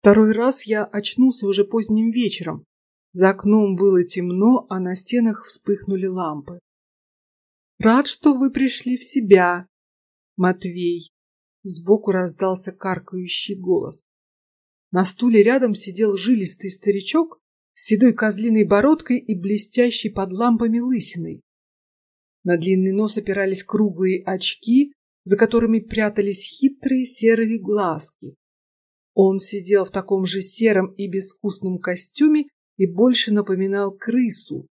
Второй раз я очнулся уже поздним вечером. За окном было темно, а на стенах вспыхнули лампы. Рад, что вы пришли в себя, Матвей. Сбоку раздался каркающий голос. На стуле рядом сидел жилистый старичок с седой козлиной бородкой и блестящей под лампами лысиной. На длинный нос опирались круглые очки, за которыми прятались хитрые серые глазки. Он сидел в таком же сером и безвкусном костюме и больше напоминал крысу.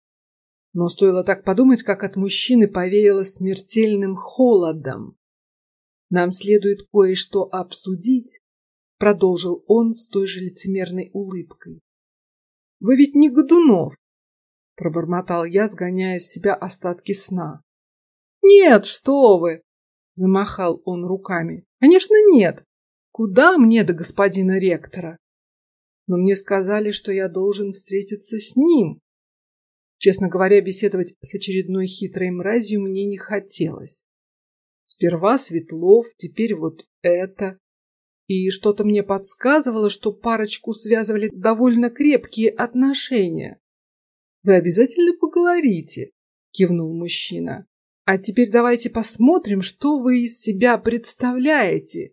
Но стоило так подумать, как от мужчины повеяло смертельным холодом. Нам следует кое-что обсудить, продолжил он с той же лицемерной улыбкой. Вы ведь не Годунов, пробормотал я, сгоняя с себя остатки сна. Нет, что вы! замахал он руками. Конечно, нет. Куда мне до господина ректора? Но мне сказали, что я должен встретиться с ним. Честно говоря, беседовать с очередной хитрой мразью мне не хотелось. Сперва Светлов, теперь вот это. И что-то мне подсказывало, что парочку связывали довольно крепкие отношения. Вы обязательно поговорите, кивнул мужчина. А теперь давайте посмотрим, что вы из себя представляете.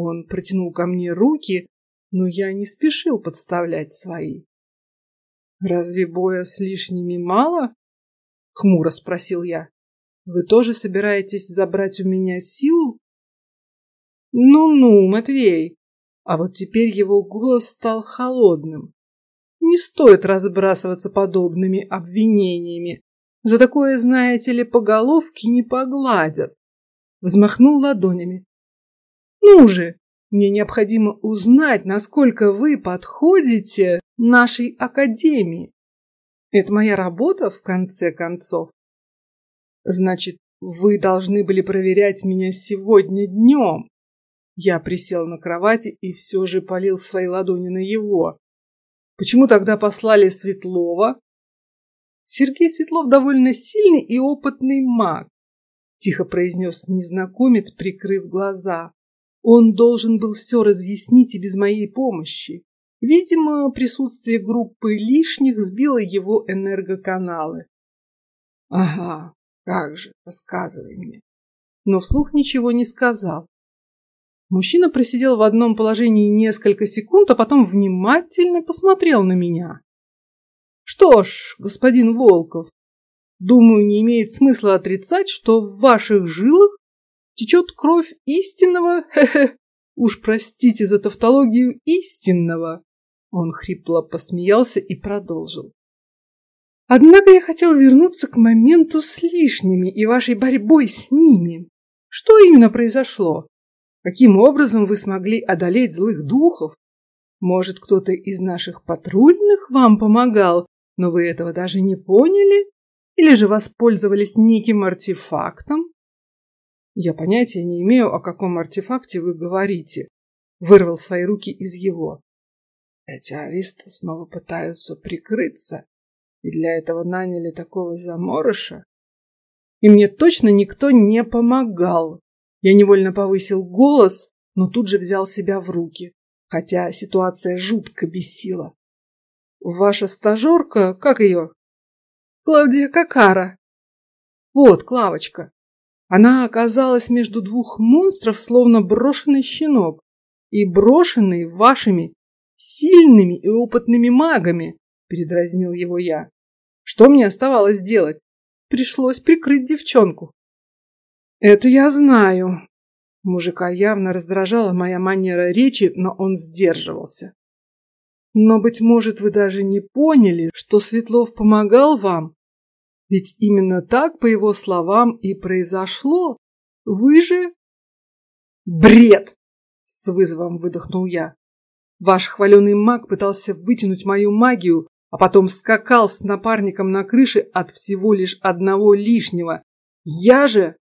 Он протянул ко мне руки, но я не спешил подставлять свои. Разве боя с лишними мало? Хмуро спросил я. Вы тоже собираетесь забрать у меня силу? Ну-ну, Матвей. А вот теперь его голос стал холодным. Не стоит разбрасываться подобными обвинениями. За такое, знаете ли, по головке не погладят. Взмахнул ладонями. Ну же, мне необходимо узнать, насколько вы подходите нашей академии. Это моя работа, в конце концов. Значит, вы должны были проверять меня сегодня днем. Я присел на кровати и все же полил свои ладони на его. Почему тогда послали Светлова? Сергей Светлов довольно сильный и опытный маг, тихо произнес незнакомец, прикрыв глаза. Он должен был все разъяснить и без моей помощи. Видимо, присутствие группы лишних сбило его энергоканалы. Ага, как же, рассказывай мне. Но вслух ничего не сказал. Мужчина просидел в одном положении несколько секунд, а потом внимательно посмотрел на меня. Что ж, господин Волков, думаю, не имеет смысла отрицать, что в ваших жилах течет кровь истинного, хе-хе, уж простите за тавтологию, истинного. Он хрипло посмеялся и продолжил. Однако я хотел вернуться к моменту с лишними и вашей борьбой с ними. Что именно произошло? Каким образом вы смогли одолеть злых духов? Может, кто-то из наших патрульных вам помогал, но вы этого даже не поняли? Или же воспользовались неким артефактом? Я понятия не имею, о каком артефакте вы говорите. Вырвал свои руки из его. Эти аристы снова пытаются прикрыться, и для этого наняли такого заморыша. И мне точно никто не помогал. Я невольно повысил голос, но тут же взял себя в руки, хотя ситуация жутко бесила. Ваша стажерка, как ее? Клавдия Какара. Вот, Клавочка. Она оказалась между двух монстров, словно брошенный щенок, и брошенный вашими сильными и опытными магами, передразнил его я. Что мне оставалось делать? Пришлось прикрыть девчонку. Это я знаю. Мужика явно раздражала моя манера речи, но он сдерживался. Но быть может, вы даже не поняли, что Светлов помогал вам ведь именно так, по его словам, и произошло. Вы же... Бред! С вызовом выдохнул я. Ваш хваленый маг пытался вытянуть мою магию, а потом скакал с напарником на крыше от всего лишь одного лишнего. Я же...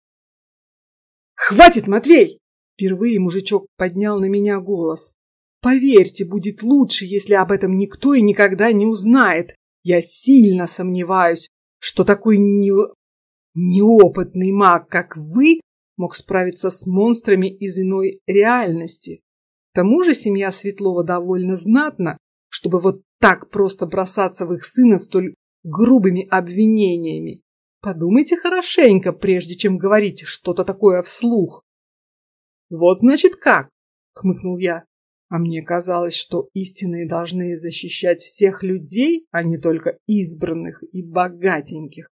Хватит, Матвей! Впервые мужичок поднял на меня голос. Поверьте, будет лучше, если об этом никто и никогда не узнает. Я сильно сомневаюсь, что такой не... неопытный маг, как вы, мог справиться с монстрами из иной реальности. К тому же семья Светлова довольно знатна, чтобы вот так просто бросаться в их сына столь грубыми обвинениями. Подумайте хорошенько, прежде чем говорить что-то такое вслух. Вот значит как, хмыкнул я. А мне казалось, что истинные должны защищать всех людей, а не только избранных и богатеньких.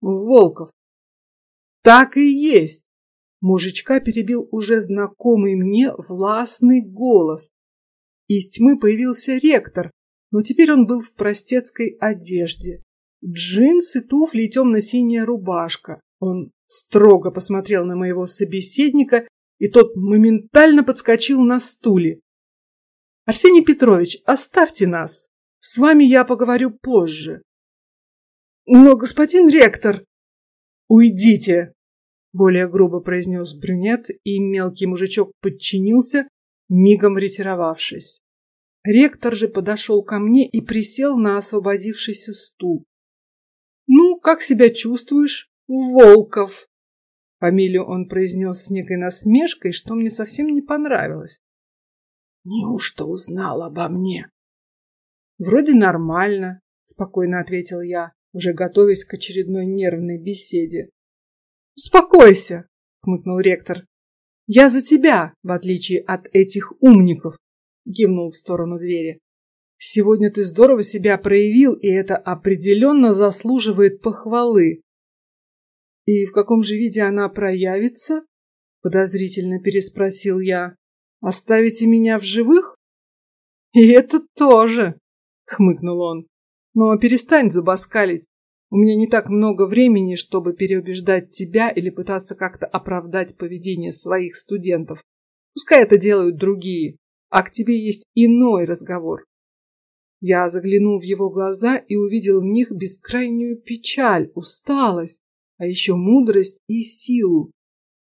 Волков. Так и есть. Мужичка перебил уже знакомый мне властный голос. Из тьмы появился ректор, но теперь он был в простецкой одежде. Джинсы, туфли и темно-синяя рубашка. Он строго посмотрел на моего собеседника и тот моментально подскочил на стуле. Арсений Петрович, оставьте нас. С вами я поговорю позже. Но господин ректор, уйдите, более грубо произнес брюнет, и мелкий мужичок подчинился, мигом ретировавшись. Ректор же подошел ко мне и присел на освободившийся стул. Ну, как себя чувствуешь, Волков? Фамилию он произнес с некой насмешкой, что мне совсем не понравилось. Неужто узнал обо мне? Вроде нормально, спокойно ответил я, уже готовясь к очередной нервной беседе. Успокойся, хмыкнул ректор. Я за тебя, в отличие от этих умников, кивнул в сторону двери. Сегодня ты здорово себя проявил, и это определенно заслуживает похвалы. И в каком же виде она проявится? Подозрительно переспросил я. Оставите меня в живых? И это тоже, хмыкнул он. Но перестань зубоскалить. У меня не так много времени, чтобы переубеждать тебя или пытаться как-то оправдать поведение своих студентов. Пускай это делают другие, а к тебе есть иной разговор. Я заглянул в его глаза и увидел в них бескрайнюю печаль, усталость, а еще мудрость и силу.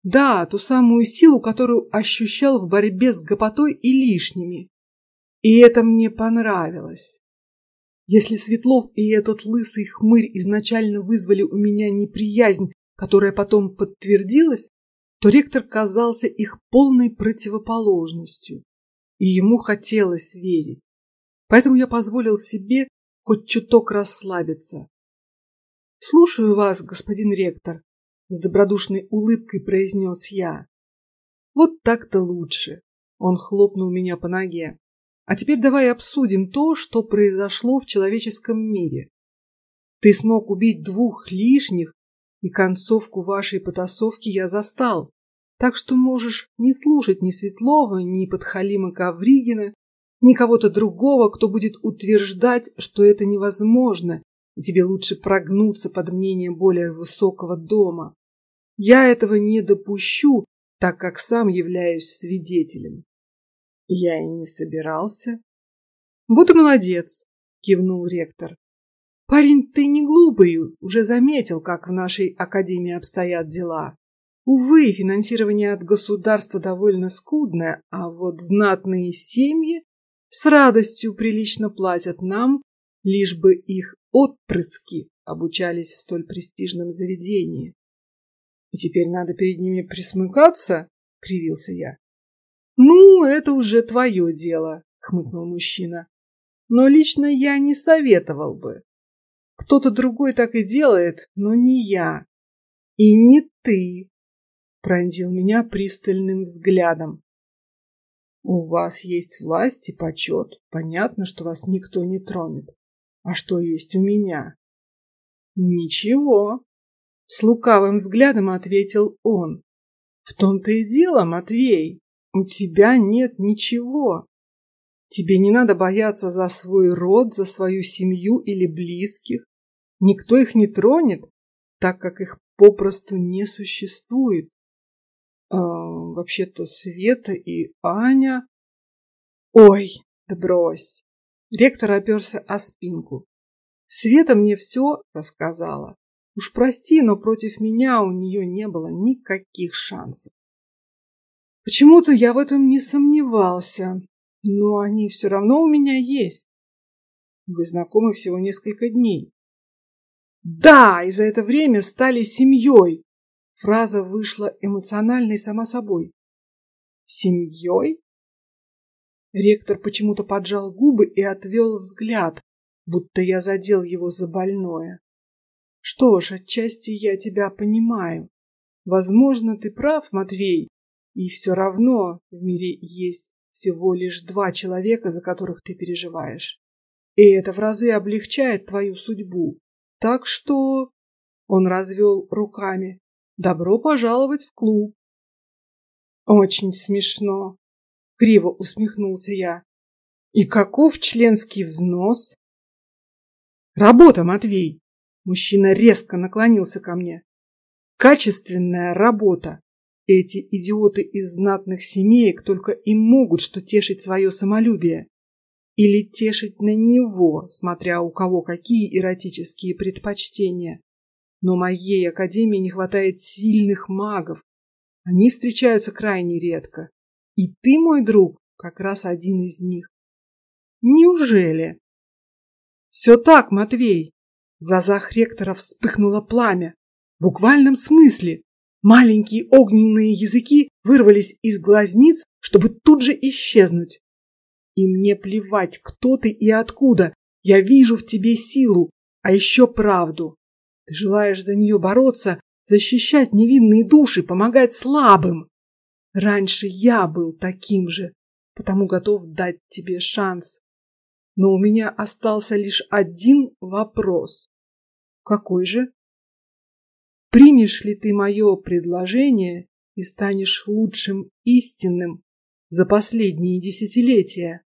Да, ту самую силу, которую ощущал в борьбе с гопотой и лишними. И это мне понравилось. Если Светлов и этот лысый хмырь изначально вызвали у меня неприязнь, которая потом подтвердилась, то ректор казался их полной противоположностью, и ему хотелось верить. Поэтому я позволил себе хоть чуток расслабиться, Слушаю вас, господин ректор, с добродушной улыбкой произнес я. Вот так-то лучше. Он хлопнул меня по ноге. А теперь давай обсудим то, что произошло в человеческом мире. Ты смог убить двух лишних, и концовку вашей потасовки я застал. Так что можешь не слушать ни Светлова, ни Подхалима Кавригина, ни кого-то другого, кто будет утверждать, что это невозможно тебе лучше прогнуться под мнение более высокого дома. Я этого не допущу, так как сам являюсь свидетелем. Я и не собирался. Вот и молодец, кивнул ректор. Парень, ты не глупый, уже заметил, как в нашей академии обстоят дела. Увы, финансирование от государства довольно скудное, а вот знатные семьи с радостью прилично платят нам, лишь бы их отпрыски обучались в столь престижном заведении. И теперь надо перед ними присмыкаться, кривился я. Ну, это уже твое дело, хмыкнул мужчина. Но лично я не советовал бы. Кто-то другой так и делает, но не я. И не ты, пронзил меня пристальным взглядом. У вас есть власть и почет. Понятно, что вас никто не тронет. А что есть у меня? Ничего. С лукавым взглядом ответил он. В том-то и дело, Матвей. У тебя нет ничего. Тебе не надо бояться за свой род, за свою семью или близких. Никто их не тронет, так как их попросту не существует. А, вообще-то Света и Аня. Ой, да брось. Ректор оперся о спинку. Света мне все рассказала. Уж прости, но против меня у нее не было никаких шансов. Почему-то я в этом не сомневался, но они все равно у меня есть. Вы знакомы всего несколько дней. Да, и за это время стали семьей. Фраза вышла эмоциональной сама собой. Семьей? Ректор почему-то поджал губы и отвел взгляд, будто я задел его за больное. Что ж, отчасти я тебя понимаю. Возможно, ты прав, Матвей, и все равно в мире есть всего лишь два человека, за которых ты переживаешь, и это в разы облегчает твою судьбу. Так что он развел руками. Добро пожаловать в клуб. Очень смешно. Криво усмехнулся я. И каков членский взнос? Работа, Матвей. Мужчина резко наклонился ко мне. Качественная работа. Эти идиоты из знатных семеек только и могут что тешить свое самолюбие или тешить на него, смотря у кого какие эротические предпочтения. Но моей академии не хватает сильных магов. Они встречаются крайне редко. И ты, мой друг, как раз один из них. Неужели? Все так, Матвей. В глазах ректора вспыхнуло пламя. В буквальном смысле. Маленькие огненные языки вырвались из глазниц, чтобы тут же исчезнуть. И мне плевать, кто ты и откуда. Я вижу в тебе силу, а еще правду. Ты желаешь за нее бороться, защищать невинные души, помогать слабым. Раньше я был таким же, потому готов дать тебе шанс. Но у меня остался лишь один вопрос. Какой же? Примешь ли ты мое предложение и станешь лучшим истинным за последние десятилетия?